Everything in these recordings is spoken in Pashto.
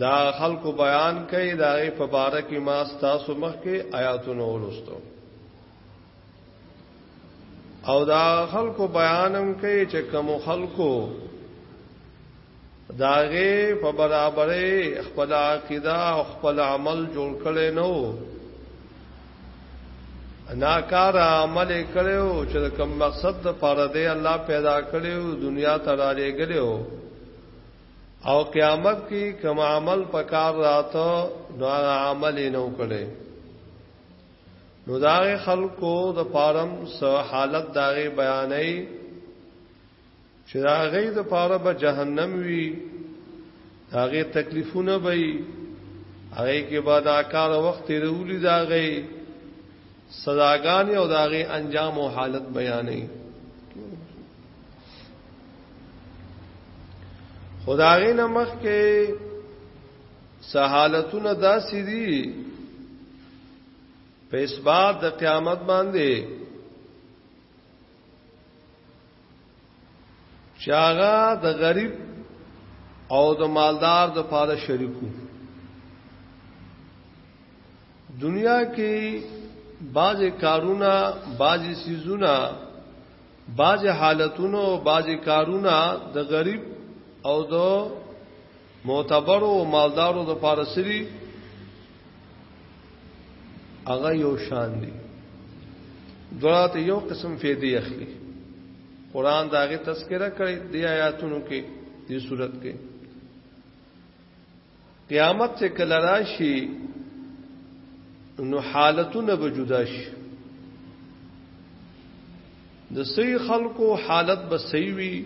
دا خلکو بیان کوي دا غي په بار کې ما تاسو مخ کې آیاتونه ولستو او دا خلکو بیانم کوي چې کوم خلکو داغه په برابرې خپل عقیده او خپل عمل جوړ کړي نو ناکار عمل کړو چې کوم مقصد د پاره دی الله پیدا کړو دنیا ته را لګلو او قیامت کې کوم عمل پکار راته نو هغه عمل نه وکړي نو دا خلکو د پارم سو حالت داغه بیانې چې دا غي د پاره به جهنم وي هغه تکلیفونه به هغه کې بعد آکار وخت رولي دا غي سزاګان او دا غي انجام او حالت بیانې خدای نه مخ کې سہالتونه دا سری په اسباد د قیامت باندې چاغه د غریب او د مالدار د پاره شریکو دنیا کې بعضی کارونه بعضی سيزونه بعضی حالتونو او بعضی کارونه د غریب او د معتبر او مالدارو د پارسری هغه یو شان دي دراته یو قسم فیدی اخلي قران داغه تذکرہ کړی دی آیاتونو کې دی صورت کې قیامت چې کله راشي نو حالتونه به جدا شي د صحیح خلکو حالت به صحیح وي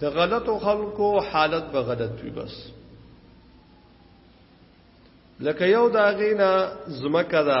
د غلطو خلکو حالت به غلط وي بس لکه یو داغینا زمکه ده دا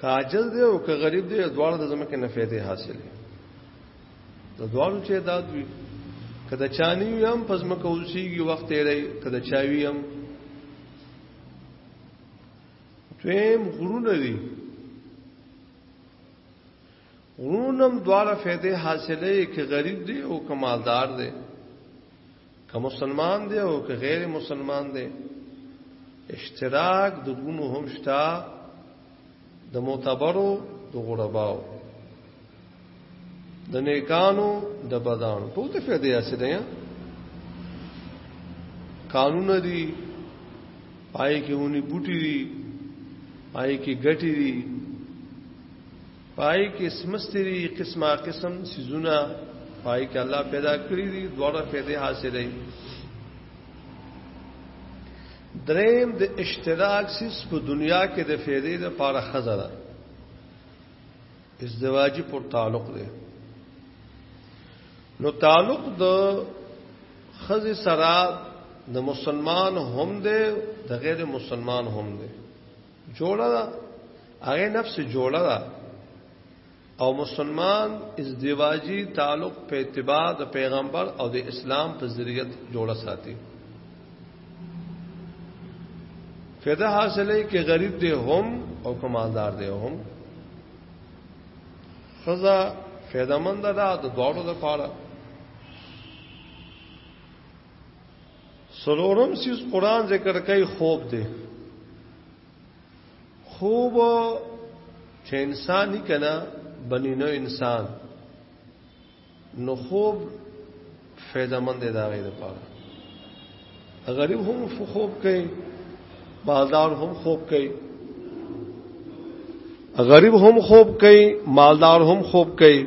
که عاجز دی او که غریب دی دواړه د زمکه نه فائدې حاصلې د دواړو چې داد وي کله چانی هم پس مکه اوسېږي وخت یې لري کله چاوي هم دویم غرونه دي غرونم دواړه فائدې حاصلې کې غریب دی او کمالدار دی که مسلمان دی او که غیر مسلمان دی اشتراک د غونو هم شتا د معتبرو د غرباو د نیکانو د بدانو ټول ته فائدې حاصلې یا قانون دی پای کې ونی بوټي دی پای کې ګټي دی پای کې سمستري قسمه قسم سيزونه پای کې الله پیدا کړی دي دوړه پیدا حاصلې دریم د اشتراک سیس په دنیا کې د فیدې د پاره خزره ازدواجی پر تعلق دی نو تعلق د خزې سره د مسلمان هم دی د غیر مسلمان هم دی جوړه ده هغه نفس جوړه ده او مسلمان ازدواجی تعلق په اتباع د پیغمبر او د اسلام په ذریعت جوړه ساتي فدا حاصلې کې غریب دی هم او کمالدار دی هم خزا فیدمند ده د دوړو لپاره سلورم سیز قران ذکر کوي خوب دی خوب چې انسان نه کنا بنی نو انسان نو خوب فایده مند دی دا غي د پاره غریب هم خوب کوي مالدار هم خوب کوي غریب هم خوب کوي مالدار هم خوب کوي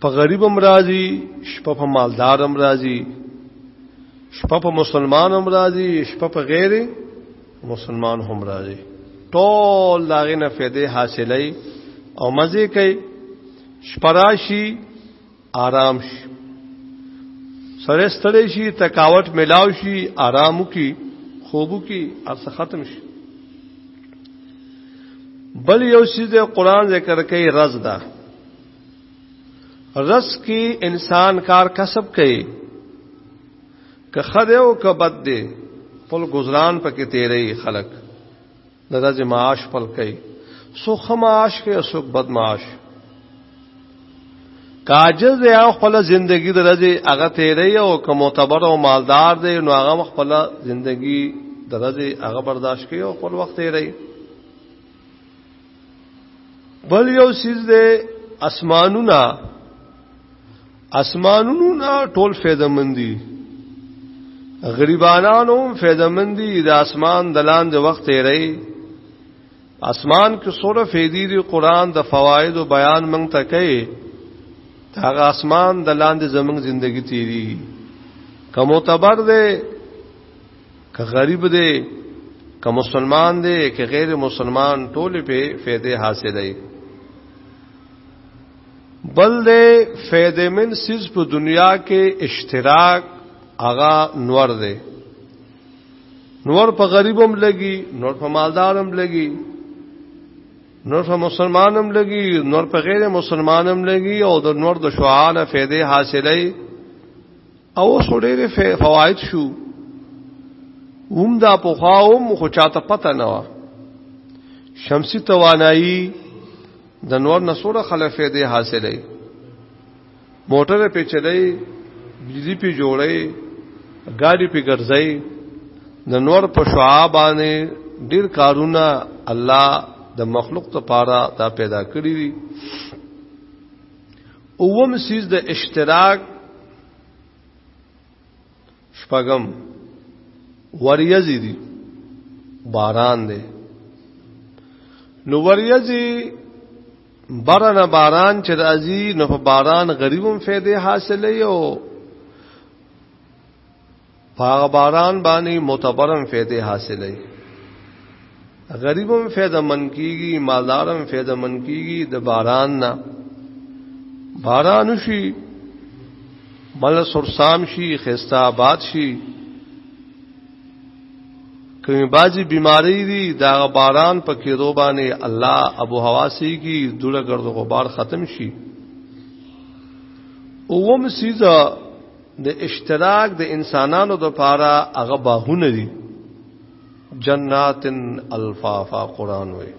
په غریب هم راځي شپه په مالدار هم راځي شپه په مسلمان هم راځي شپه په غیر مسلمان هم راځي ټول داغه نه فائدې حاصلې او مزه کوي شپراشي آرام شي سره ستړي شي تکاوت ملاو شي آرام کی خوبو کی ارس ختم شي بل یو شی د قران ذکر کوي رز ده رس کی انسان کار کسب کوي که خده او که بد دی خپل گزاران پکې تیرې خلک د ورځې معاش خپل کوي سو خماش کې او سو بد معاش کاجز دی او خپل ژوندۍ د ورځې هغه تیرې او که معتبر او مالدار دی نو هغه خپل ژوندۍ د ورځې هغه برداشت کوي او خپل وخت تیرې بل یو سیز دے اسمانونا اسمانونا ټول فیدمندی غریبانانو فیدمندی د اسمان دلان د وخت رئی اسمان کې سوره فیدی دی قران د فواید او بیان مونږ ته کوي هغه اسمان د لاندې زمنګ زندگی تیری کوم معتبر دی که غریب دی که مسلمان دی که غیر مسلمان ټول په فائدې حاصلې بل دی فائدې من سیز په دنیا کې اشتراک اغا نور دی نور په غریبم لګي نور په مالدارم لګي نور په مسلمانم لګي نور په غیر مسلمانم لګي او د نور د شعاع نه فائدې حاصلې او سړي فواید شو هم دا په خواوم خو چاته پته نه و شمسی توانایی د نور نسوره خلفې دې حاصلې موټر په چلې بجلی په جوړې ګاډي په ګرځې د نور په شعابانه ډیر کارونه الله د مخلوق ته پاره دا پیدا کړی دي اوم سیز د اشتراک شپغم وریزی دی باران دی نو وریزی برن باران چې راځي نو په باران غریبم فائدې حاصلې او پاغ باران باندې معتبرم فائدې حاصلې غریبم فائدہ من کیږي مالدارم فائدہ من کیږي د باران نه باران شي مل سرسام شي خستا آباد شي کومې بازي بيماري دي دا باران په کې روبانه الله ابو حواسي کی دوړه ګرځو غبار ختم شي اوم سیزه د اشتراک د انسانانو د پاره هغه باغونه دي جنات الفافا قران وي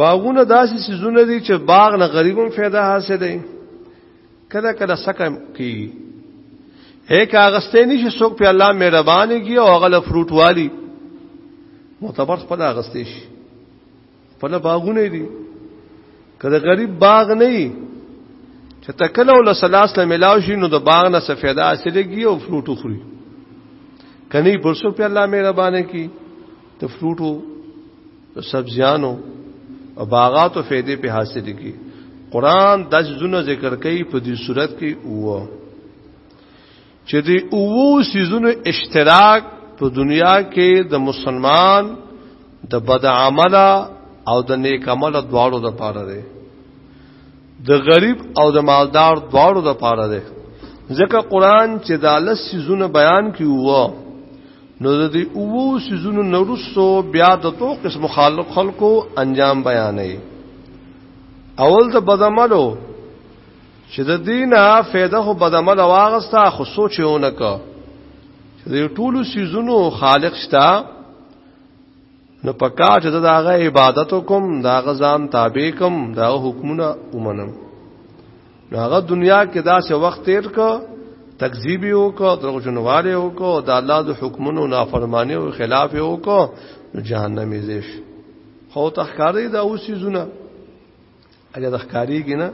باغونه داسې سيزونه دي چې باغ نه غریبم फायदा حاصل دی کله کله سکه کی هیڅ اغستې نشي څوک په الله مهرباني کی او غل فروټ والی معتبر خپل اغستې شي په نه باغونه دي کله غریب باغ نه وي چې تکله ول سلاس له ملاو شي نو د باغ نه سفیدا حاصلېږي او فروټ خوري کني پرسو په الله مهربانه کی ته فروټو د سبزیانو او باغاتو فائدې په حاصلېږي قران د ځونه ذکر کوي په دې صورت کې وو چې دی اوو سيزونو اشتراک په دنیا کې د مسلمان د بد عمله او د نیک عمله دواړو د پاره دی د غریب او د مالدار دواړو د پاره دی ځکه قران چې د لس سيزونو بیان کیوه نو د دې اوو سيزونو نورسو بیا د تو قسم خالق خلقو انجام بیانې اول د بدعملو چې د دینه فایده خو بدعمل واغستا خو سوچ یې ونکړ چې د ټولو سيزونو خالق شتا نو پکا چې داغه عبادت کوم داغه ځان تابع کوم داغه حکمونه ومنم داغه دنیا کې داسې وخت تیر کو تکذیب یو کو دروغجنواله یو کو د الله د حکمونو نافرمانی او خلاف یو کو جهنم یې زیش خو تخکاری دا اوسې زونه اګه د ښکاریږي نه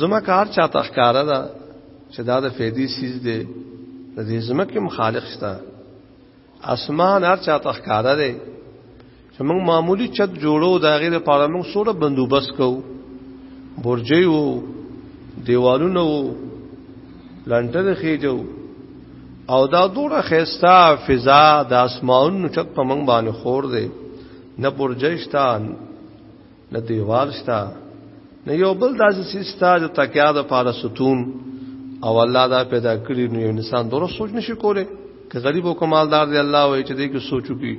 زما کار چاته ښکارا ده چې دا د فیدی سیز دی د دې زما کې مخالف شته اسمان هر چاته ښکارا دی چې موږ معمولی چت جوړو دا غیر لپاره موږ سوره بندوبست کوو برجي وو دیوالونه وو لنټر خېجو او دا دوره خيستا فضا د اسمانونو چت په موږ باندې خور دی نه برجای شته نه دیوال شته نه یو بل داسې سیستا د تکیا د پاره ستون او الله دا پیدا کړی نو یو انسان درو سوچ نشي کوله که غریب او کمالدار دی الله وایي چې دې کې سوچو کی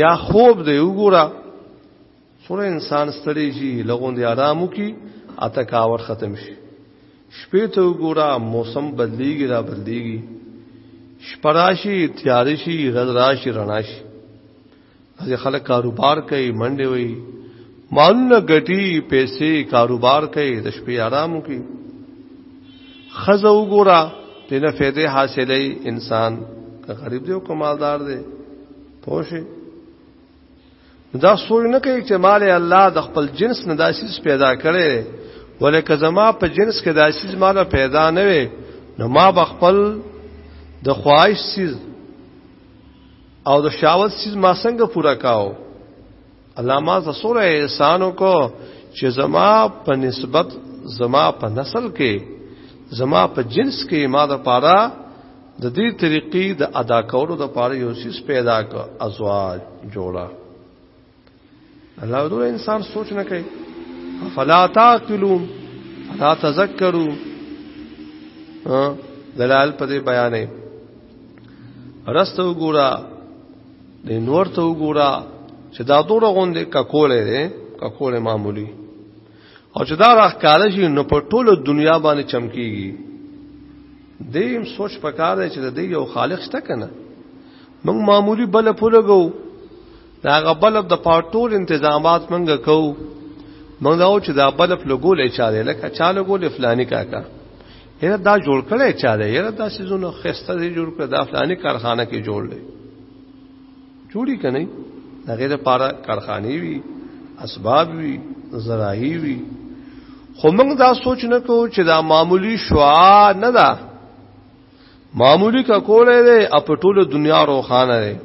یا خوب دی وګوره څوره انسان ستړي شي لغون دی آرام وکي اته کاور ختم شي شپې ته وګوره موسم بدليږي را بدليږي شپراشي تیارشي غز راشي رڼاشي ځکه خلک کاروبار کوي منډي وي مالونه ګټي پیسې کاروبار کوي د شپې آرام وکي خزه وګوره دنه فائدې حاصلې انسان که غریب دی او کمالدار دی پوه شي دا سوچ نه کوي چې مال الله د خپل جنس نه داسیس پیدا کړي ولکه زما په جنس کې داسیس مال پیدا نه وي نو ما بخپل د خواهش سیز او د شاوت سیز ما څنګه پورا کاو الله ما زسوره احسانو کو چې زما په نسبت زما په نسل کې زما په جنس کې ما د پاره د دې طریقې د ادا کولو د پاره یو سیس پیدا ک ازواج جوړا الله دې انسان سوچ نه کوي فلا تاکلون فلا تذکرون دلال په دې بیانې رسته وګورا د نور ته وګورا چې دا دوره غوندې ککولې ده ککولې معمولی او چې دا راخکاره شي نو په ټوله دنیا باندې چمکیږي دیم سوچ پکار دی چې د دې یو خالق شته کنه موږ معمولی بل پولګو دا غبل د پټول تنظیمات موږ کو موږ دا چې دا بل پلګول چا دی لکه چا لګول فلانی کاکا یره دا جوړ کړي چا دی یره دا سيزونه خسته دی جوړ کړ دا فلانی کارخانه کې جوړ دی جوړی کنه دغه لپاره کارخانه وی اسباب وی زراعی وی خو موږ دا سوچ نه کو چې دا معمولی شعاع نه ده معمولی کا کوله ده او په ټوله دنیا روخانه ده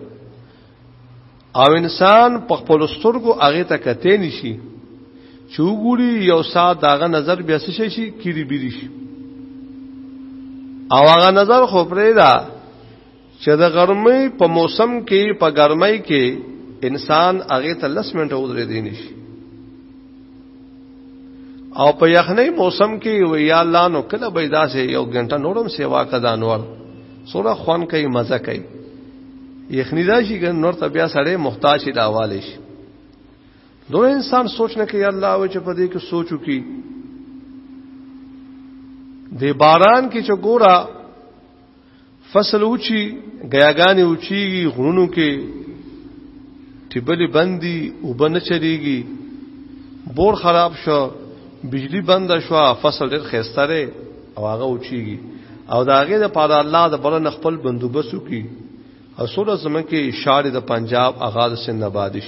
او انسان په خپل سترګو هغه ته کته نشي چې وګوري یو ساعت داغه نظر بیا څه شي کیری بیری شي او هغه نظر خو پرې ده چې د ګرمۍ په موسم کې په ګرمۍ کې انسان هغه ته لس منټه ودرې دی نشي او په یخنۍ موسم کې وی یا الله نو کله به داسې یو غنټه نورم سیوا کدا نور سوره خوان کوي مزه کوي یخنی دا شي ګن نور ته بیا سړی محتاج دی حواله شي دو انسان سوچ نه کوي الله و چې په دې کې سوچو کی د باران کې چې ګورا فصل اوچی غیاګانې اوچیږي غرونو کې ټیبلې بندي او بنه چریږي بور خراب شو بجلی بند شو فصل ډېر خستره او هغه اوچیږي او دا هغه د پاره الله د بلن خپل بندوبس کی اصول زمکه شاړې د پنجاب اغاز سن نبادش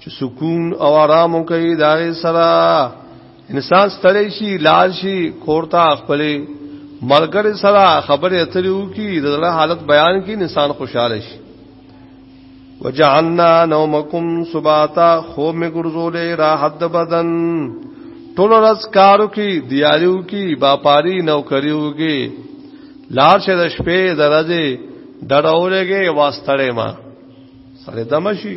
چې سکون او آرام کوي دا سره انسان ستړی شي لال شي کورتا خپلې ملګری سره خبرې اترې وکي د زړه حالت بیان کړي انسان خوشاله شي وجعلنا نومکم سباتا خو می ګرځولې راحت د بدن ټول ورځ کارو کې دیاریو کې باپاری نوکریو کې لار شه د شپې درځي ډډاولېږي واسطړې ما سره دمشي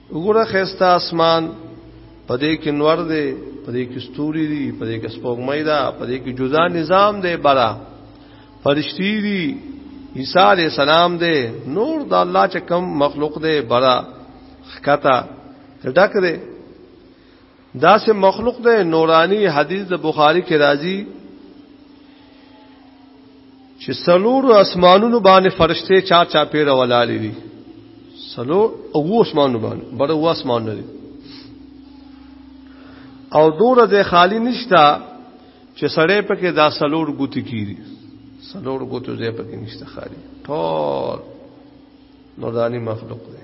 وګوره خسته اسمان پدې کې نور دی پدې کې ستوري دي پدې کې سپوږمۍ ده پدې کې جدا نظام دی برا فرشتي دي عیسی علی السلام دی نور د الله چې کم مخلوق دی برا خکتا ډک دی دا سه مخلوق ده نورانی حدیث د بخاری کې راځي چې سلور اسمانونو باندې فرشته چا چا پیر ولالي دي سلور او اسمانونو باندې بر او اسمان نه دي او دور ده خالی نشتا چې سړې پکې دا سلور ګوت کیږي سلور ګوت زې پکې نشتا خالی ټول نورانی مخلوق ده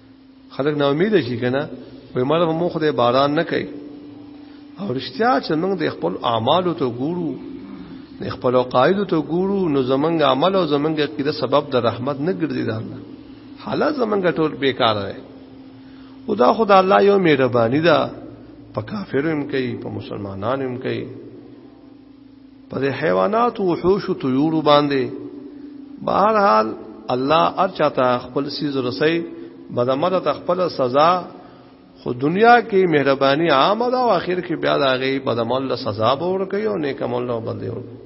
خلک نا امید شي کنه وای مال مو خدای باران نه کوي او رښتیا چې موږ د خپل اعمالو ته ګورو د خپل قائد ته ګورو نو زمنګ عمل او زمنګ عقیده سبب د رحمت نه ګرځي دا الله حالات زمنګ ټول بیکار دی او دا خدای الله یو مهرباني ده په کافرو هم کوي په مسلمانانو هم کوي په دې حیوانات او وحوش او طيور باندې بهر حال الله ارچاته خپل سیز رسي بدمره ته خپل سزا خو دنیا کې مهرباني عامه ده او اخر کې بیا د هغه بدمل سزا به ورکړي او نیک عمل له بدله ورکړي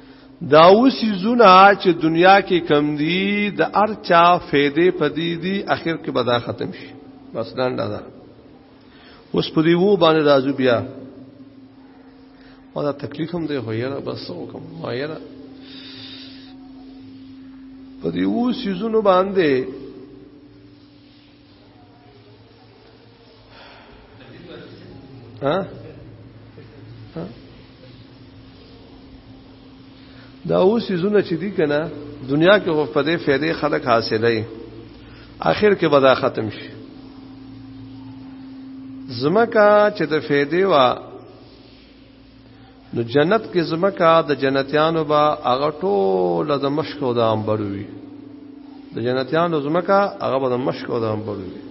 دا اوسی زونه چې دنیا کې کم دي د ارچا فیدې پدې دي اخر کې بدا ختم شي بس نن دا اوس په دې وو باندې راځو بیا او دا تکلیف هم دی خو یاره بس وکم ما یاره په دې وو سيزونو باندې ها دا اوس زونه چې دي کنه دنیا کې خو په دې فائدې خلک حاصلې اخر کې بدا ختم شي زمکا چې د فائدې وا نو جنت کې زمکه د جنتیانو به هغه ټوله د مشک او د انبر وي د جنتیانو زمکه هغه به د مشک او د انبر وي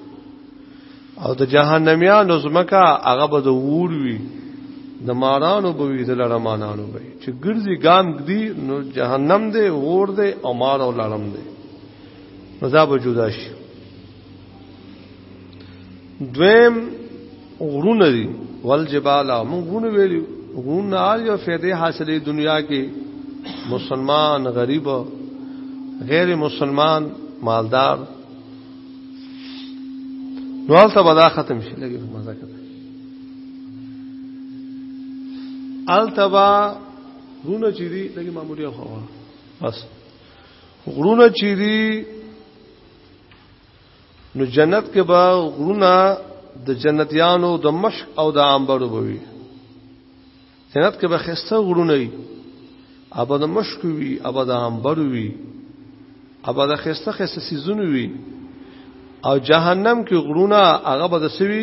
او د جهنميانو زمکه هغه به د وور وي د مارانو به وي د لړمانانو به چې ګرځي ګام دی نو جهنم دی ور دی او مار او لړم دی نو دا به جدا شي دویم غرونه دي والجبال موږ غرونه ویلو غرونه آل یو فائدې حاصلې دنیا کې مسلمان غریب غیر مسلمان مالدار نو حالت بدا ختم شي لګي مزه کوي التبا غرونه چې دي لګي معمولی خو بس غرونه چې دي نو جنت کې به غرونه د جنتیانو د مشک او د عنبرو بوي جنت کې به خسته غرونه وي ابا د مشک وي ابا د عنبرو وي ابا د خسته خسته سيزونه وي او جهنم کې غرونه هغه به د سوي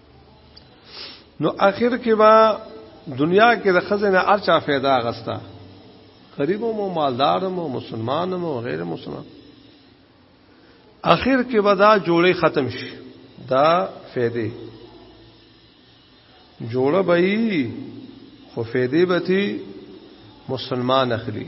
نو اخر کې با دنیا کې د خزنه ارچا फायदा غستا غریب مو مالدار مو مسلمان مو غیر مسلمان اخر کې به دا جوړې ختم شي دا فائدې جوړه به خو فائدې به مسلمان اخلي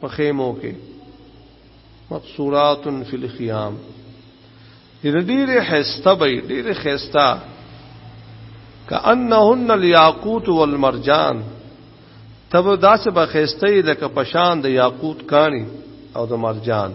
په خیمو کې مقصورات فی الخیام دې ډېرې خسته به ډېرې خسته کأنهن الياقوت والمرجان تب داسې به خسته لکه پشان د یاقوت کانی او د مرجان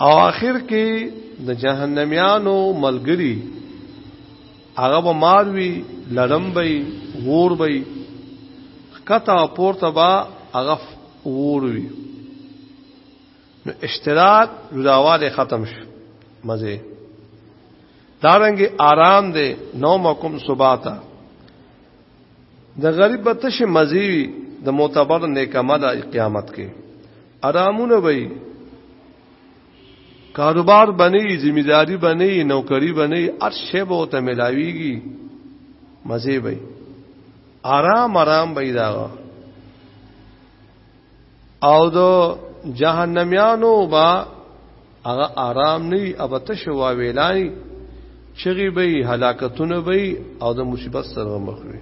او آخر کې د جهنميانو ملګری هغه به ماروي لړم به ور به کته پورته با هغه ور وي نو اشتراک جداواله ختم شو مزه دارنګ آرام دے نومکم سباتا د غریب به تشه مزي وي د معتبر نیکمه د قیامت کې آرامونه وي کاروبار بنی ذمہ داری بنی نوکری بنی هر شی به ته ملاويږي مزي وي آرام آرام به دا او دو جهنميانو با هغه آرام نه وي ابته شوا ویلای چغي به هلاکتونه به او د مصیبت سره مخ وي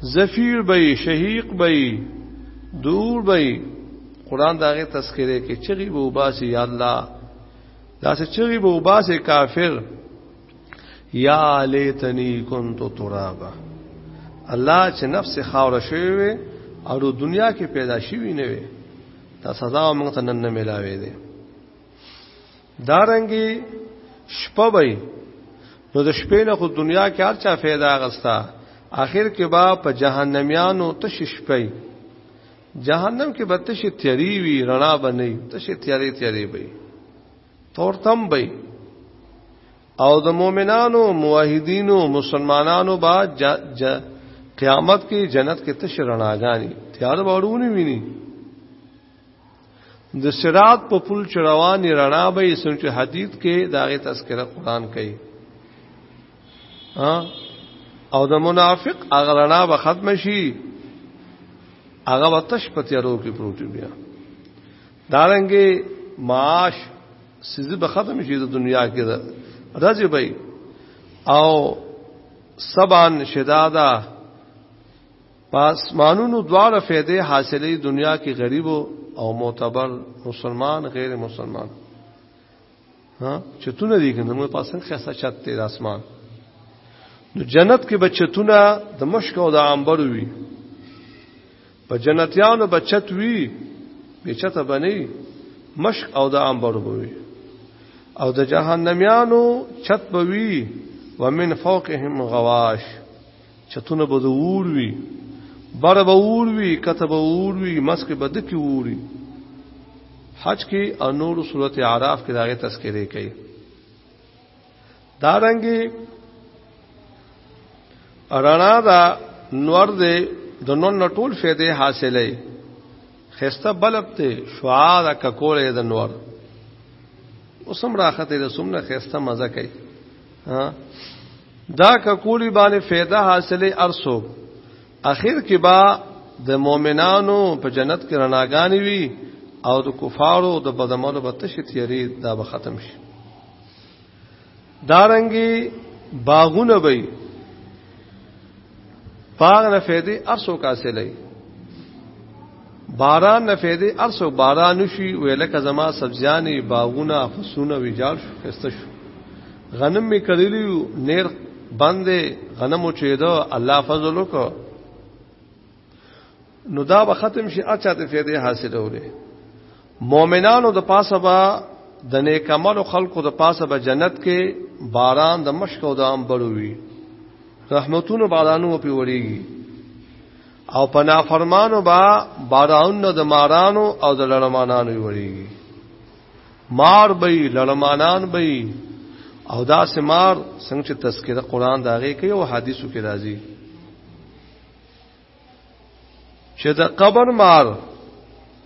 زفیر به شهیق به دور به قران داغه تذکره کې چغي به وباسي یا الله دا چې چغي به وباسي کافر یا لیتنی کنت ترابا الله چې نفس خاور شوی وي او د دنیا کې پیدا شوی نه وي دا سزا موږ ته نن نه ملاوي دي دارنګي شپه وي نو د شپې نه خو دنیا کې هر چا فایده غستا اخر کې با په جهنميانو تش شپې جهنم کې به تش تیری وي رڼا بنئ تش تیری تیری وي تورتم به او د مؤمنانو موحدینو مسلمانانو با ج ج قیامت کې جنت کې تشرناګانی تیار باورونه ویني د صراط په پل چروان رڼا به یې سنت حدیث کې داغه تذکرہ قران کوي او د منافق هغه رڼا به ختم شي هغه وتش پتیرو کې پروت بیا دارنګي معاش سيزي به ختم شي د دنیا کې ده رځي به او سبان شدادا پاسمانونو دواړه فائدې حاصلې دنیا کې غریب او معتبر مسلمان غیر مسلمان ها چتونه دي کنه موږ پاسه خسته چت دی د اسمان نو جنت کې بچتونه د مشک او د عنبر وي په جنتیانو بچت وي بچته بني مشک او د عنبر وي او د جهنميانو چت بوي ومن فوقهم غواش چتونه به د اور وي بره به اور وي کته به اور وي مسکه به د کې اور وي حج کې او نور صورت اعراف کې داغه تذکرې کوي دارنګي رڼا دا نور دې د نور نټول فائدې حاصلې خسته بلب ته شعاع د ککولې د نور اوسم راخته د سمنه خسته مزه کوي ها دا ککولی باندې فایده حاصله ارسو اخر کې با د مؤمنانو په جنت کې رڼاګانې وي او د کفارو د بدعملو به تشې تیری دا به ختم شي دارنګي باغونه به باغ نه فیدی ارسو کاسه لای باران نه فیدې ارسو باران شي ویلکه زما سبزیانې باغونه فسونه ویجاړ شو خسته شو غنم می کړلی نیر باندې غنمو چې دا الله فضل وکړو نو دا به ختم شي اچھا ته فیدې حاصل وره مؤمنانو د پاسه با د نیکملو خلقو د پاسه به جنت کې باران د مشک او د امبروي رحمتونو بارانو په وریږي او په نافرمانو با بارانو د مارانو او د لړمانانو وریږي مار به لړمانان به او دا سمار څنګه چې تذکرہ قران داغه کوي او حدیثو کې راځي چې د قبر مار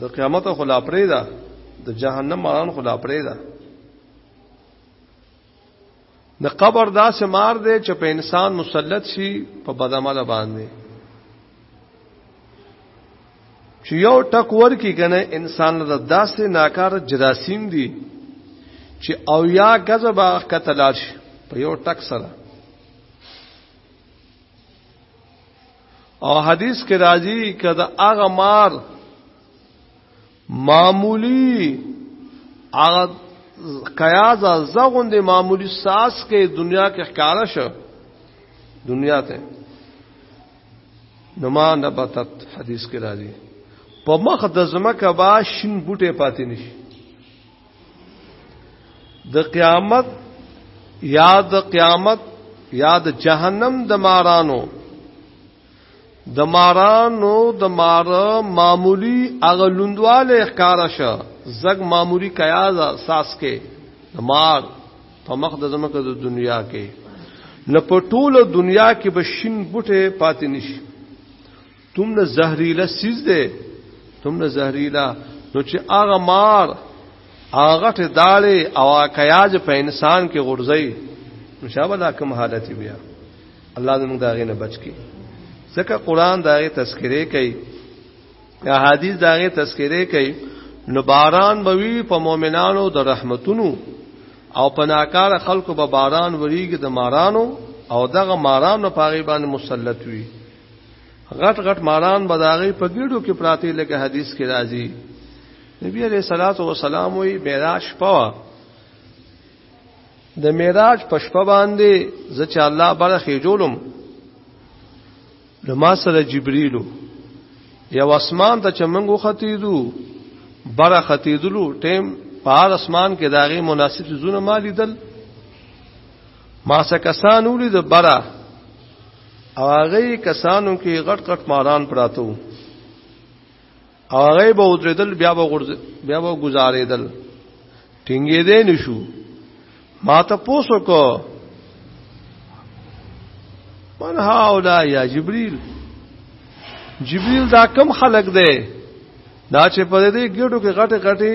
د قیامت خلا پرې ده د جهنم ماران خلا پرې ده د قبر دا سمار دی چې په انسان مسلط شي په بدعمل باندې چې یو ټک ورکی کنه انسان له داسې ناکار جراثیم دي چې او یا غضب قتل شي په یو ټک سره او حدیث کې راځي کده هغه مار معمولی هغه قیاز زغوند معمولی ساس کې دنیا کې ښکارا شو دنیا ته نما نبتت حدیث کې راځي په مخ د زمکه با شین بوټه پاتې نشي د قیامت یا د قیامت یا د جهنم د مارانو د مارانو د مار معمولی هغه لوندواله ښکارا شه زګ معمولی کیاز ساس کې د مار په مخ د زمکه د دنیا کې نه په ټوله دنیا کې به شین بوټه پاتې نشي تم نه زهريله سیز ده تم نه زهريله نو چې هغه مار هغه ته داړي او کیاز په انسان کې غورځي مشابه دا کوم حالت بیا الله دې موږ دا غي نه بچ کی ځکه قران دا غي تذکره کوي احادیث دا غي تذکره کوي نو باران بوي په مؤمنانو د رحمتونو او پناکار خلکو به باران وریږي د مارانو او دغه مارانو په غي باندې مسلط وي غټ غټ ماران بداغي په ګډو کې پراته لکه حدیث کې راځي نبی عليه الصلاه والسلام وی معراج پوا د معراج په شپه باندې زه چې الله برخې جوړم نو ما سره جبريل یو اسمان ته چې موږ وختیدو بره ختیدلو ټیم په هر اسمان کې داغي مناسب زونه ما لیدل ما سره کسان ولید بره او هغه کسانو کې غټ غټ ماران پراتو او هغه به ودرېدل بیا به غرز بیا به گزارېدل ټینګې دې نشو ما ته پوسو کو من هاولا یا جبريل جبريل دا کم خلق دی دا چې په دې ګډو کې غټه غټي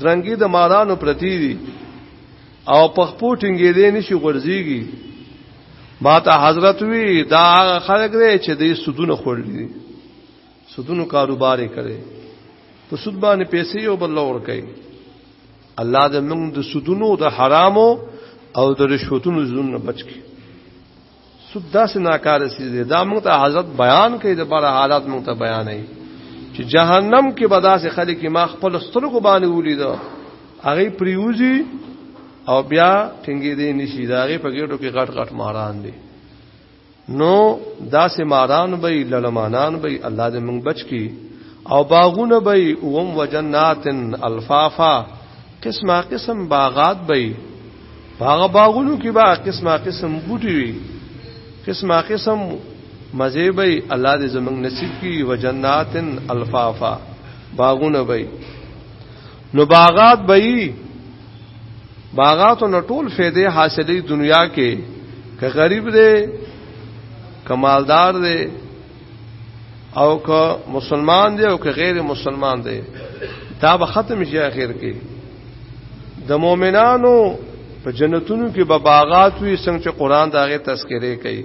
درنګي د مارانو پرتی دي او په خپو ټینګې دې نشي غورځيږي ما ته حضرت وی دا خلق دی چې دې سودونه خورلي دي سودونو کاروبار کړي په سود باندې پیسې یو بل لور کوي الله دې موږ د سودونو د حرامو او د رشوتونو زونه بچ کړي سود داسې ناکاره سي دي دا موږ ته حضرت بیان کوي د بار حالات موږ ته بیانوي چې جهنم کې به داسې خلک ما خپل سترګو باندې ولیدو هغه پریوزي او بیا ټینګې دې نشي دا هغه په ګټو کې غټ غټ ماران دي نو داسې ماران به لړمانان به الله دې موږ بچ کی او باغونه به اوم وجنات الفافا قسمه قسم باغات به باغ باغونو کې با قسمه قسم بوټي وي قسمه قسم مزه به الله دې زمنګ نصیب کی وجنات الفافا باغونه به نو باغات به یي باغاتو نه ټول فائدې حاصلې دنیا کې که غریب دی کمالدار دی او که مسلمان دی او که غیر مسلمان دی دا به ختم شي اخر کې د مؤمنانو په جنتونو کې به باغات وي څنګه چې قران داغه تذکره کوي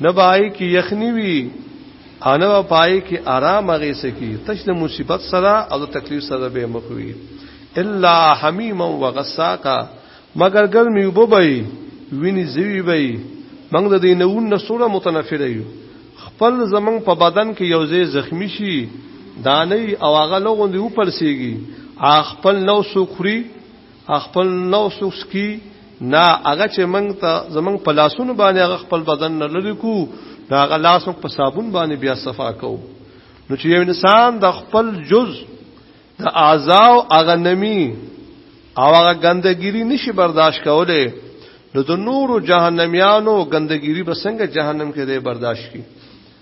نه بای کی یخنی وی او نه پای کی آرام غی سکی تش د مصیبت سره او د تکلیف سره به مخ وی الا حمیم و غساقا مگر ګرمی وبای ویني زوی بای موږ د دینون نسوره متنفر یو خپل زمنګ په بدن کې یو ځای زخمی شي دانه او هغه لغوندې وپړسیږي خپل نو سوخري خپل نو سوکس کی نا هغه چې منګ ته زمنګ په لاسونو باندې هغه خپل بدن نه لری کو دا هغه لاس موږ په صابون باندې بیا صفا کو نو چې یو انسان د خپل جز د اعضاء او هغه نمی او هغه ګندګيري نشي برداشت کوله نو د نورو جهنميانو ګندګيري به څنګه جهنم کې دی برداشت کی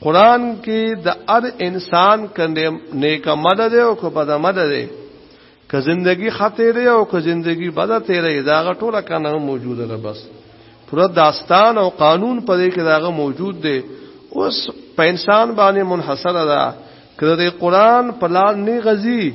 قران کې د هر انسان کنده نیک عمل دی او که بد عمل دی که زندگی خطه دی او که زندگی بد تیرې دا غټوله کنه موجوده ده بس پورا داستان او قانون په دې کې داغه موجود دی اوس په انسان باندې منحصر ده کړه د قران په لار نه غزي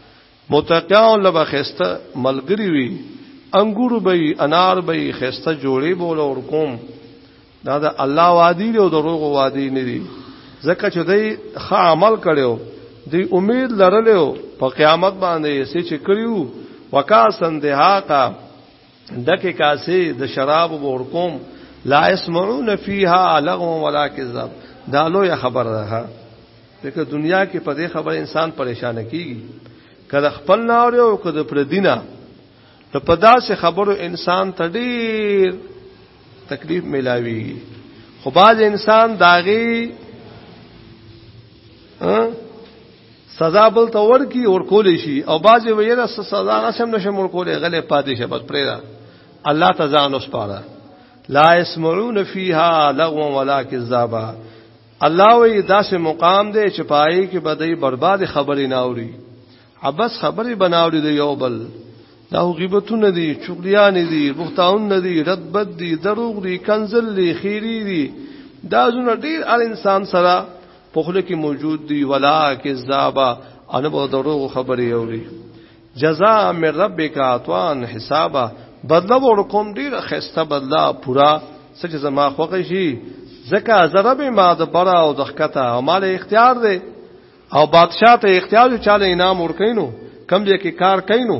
متقیاو لبا خسته ملګری وی انګور به انار به خسته جوړې بول اور کوم دا د الله وادي له دروغ وادي نه دي ځکه چې دوی ښه عمل کړو دوی امید لرلو په قیامت باندې سې چې کړیو وکاسن دهاقه دکه کاسه د شراب ورکوم لا اسمعون فيها لغو ولا كذب دا لو یا خبر ده دغه دنیا کې په دې خبر انسان پریشان کیږي کله خپل نار او کله پر دینه نو په داسې خبرو انسان ته ډیر تکلیف ملاوي خو باز انسان داغي سزا بل ته ورکی ورکول شي او بعضی ویره سزا غسم نشم ورکول غلې پاتې شه بس پرې الله تزان اوس پاره لا اسمعون فیها لغوا ولا کذابا الله وی داسې مقام دی چې پای کې بدای برباد خبرې نه اوري عبس خبرې بناوري دی یو بل دا غیبتونه دي چغلیان دي بوختاون نه دي رد بد دي دروغ دي کنزل دي خيري دي دا زونه ډیر ال انسان سره پخله کې موجود دی ولا کذابا ان به دروغ خبري اوري جزاء من ربک اعطان حسابا بدلا ورکوم ډیر خسته بدلا پورا سچ زما خوښ شي زکه ضرب ما د برا او د خکته او مال اختیار دی او بادشاہ ته اختیار چاله انعام ورکینو کم دې کې کار کینو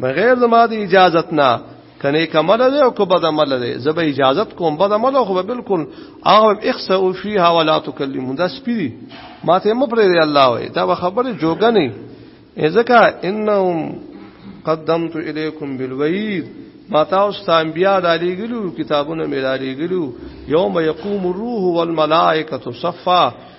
بغیر زما د اجازت نه کنه کمل دی او کو بد عمل دی زبې اجازت کوم بد عمل خو بالکل هغه اخسو فيها ولا تكلمون دا سپری ماته مپرې دی الله وي دا خبره جوګه نه ځکه انهم قدمت الیکم بالوعید ما تاسو ته انبیا را لېګلو کتابونه مې را لېګلو یوم یقوم الروح والملائکه صفا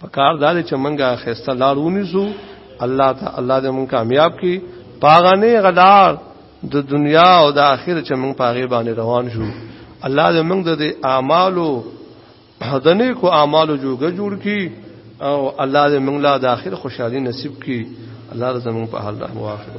په کار دا چې منګه خسته لار ونیسو الله ته الله دې مونږ کامیاب کړي پاغانه غدار د دنیا او د آخرت چې موږ پاغه باندې روان شو الله دې موږ د اعمالو هدنې کو اعمالو جوګه جوړ کی او الله دې موږ لا د آخرت خوشحالي نصیب کی الله دې موږ په حال رحم واخره